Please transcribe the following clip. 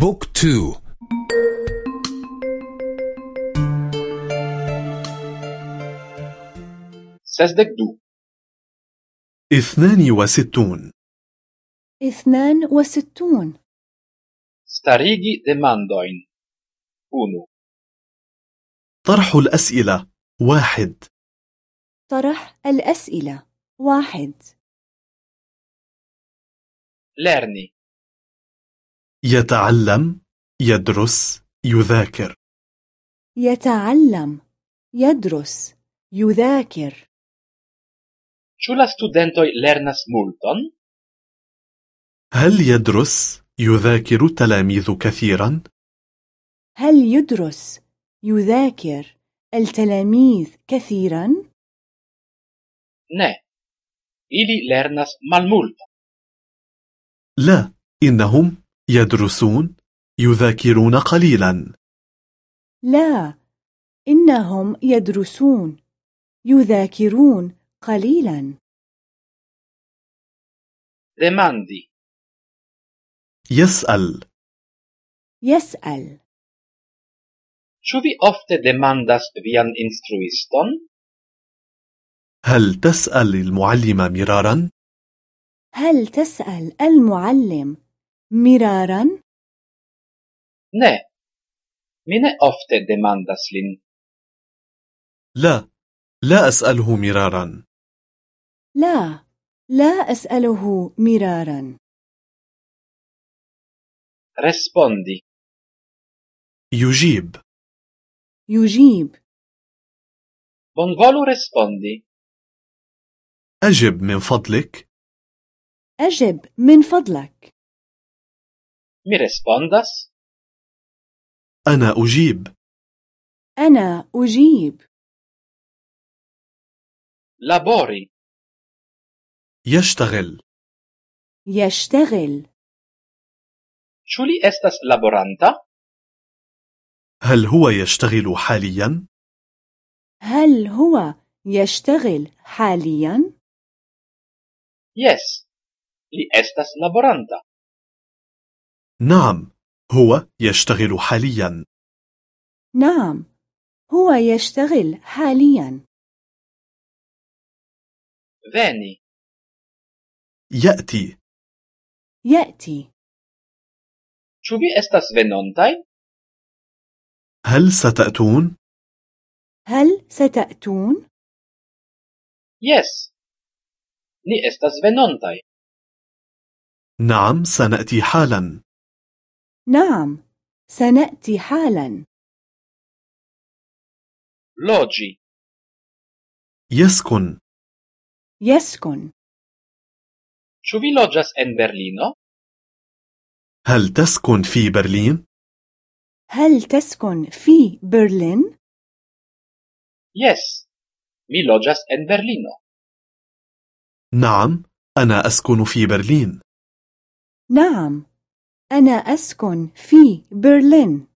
Book two. Sesdek du اثنان وستون. اثنان وستون. Starigi demandojn unu. طرح الأسئلة. واحد. طرح الأسئلة. واحد. ليرني يتعلم يدرس يذاكر يتعلم يدرس يذاكر Ĉu la studentoj lernas multon? هل يدرس يذاكر التلاميذ كثيرا؟ هل يدرس يذاكر التلاميذ كثيرا؟ Ne. Ili lernas malmulton. لا إنهم يدرسون يذاكرون قليلا لا إنهم يدرسون يذاكرون قليلا Demandi. يسأل يسأل Ĉu vi ofte demandas vian instruiston? هل تسأل المعلم مرارا؟ هل تسأل المعلم مرارا؟ Ne. Mi ne ofte demandas lin. لا لا أسأله مرارا لا لا أسأله مرارا Respondi. يجيب يجيب Bonvolu respondi. أجب من فضلك أجب من فضلك Mi respondas? أنا أجيب أنا أجيب Labori. يشتغل يشتغل li estas laboranta? هل هو يشتغل حاليا؟ هل هو يشتغل حاليا؟ Jes. Li estas laboranta. نعم هو يشتغل حاليا نعم هو يشتغل حاليا Veni. يأتي يأتي Ĉu vi estas venontaj? هل ستأتون؟ هل ستأتون؟ Jes. Ni estas venontaj. نعم سنأتي حالا نعم سنأتي حالا Loĝi. يسكن يسكن Ĉu vi loĝas en Berlino? هل تسكن في برلين؟ هل تسكن في برلين؟ Jes. Mi loĝas en Berlino. نعم أنا أسكن في برلين نعم أنا أسكن في برلين.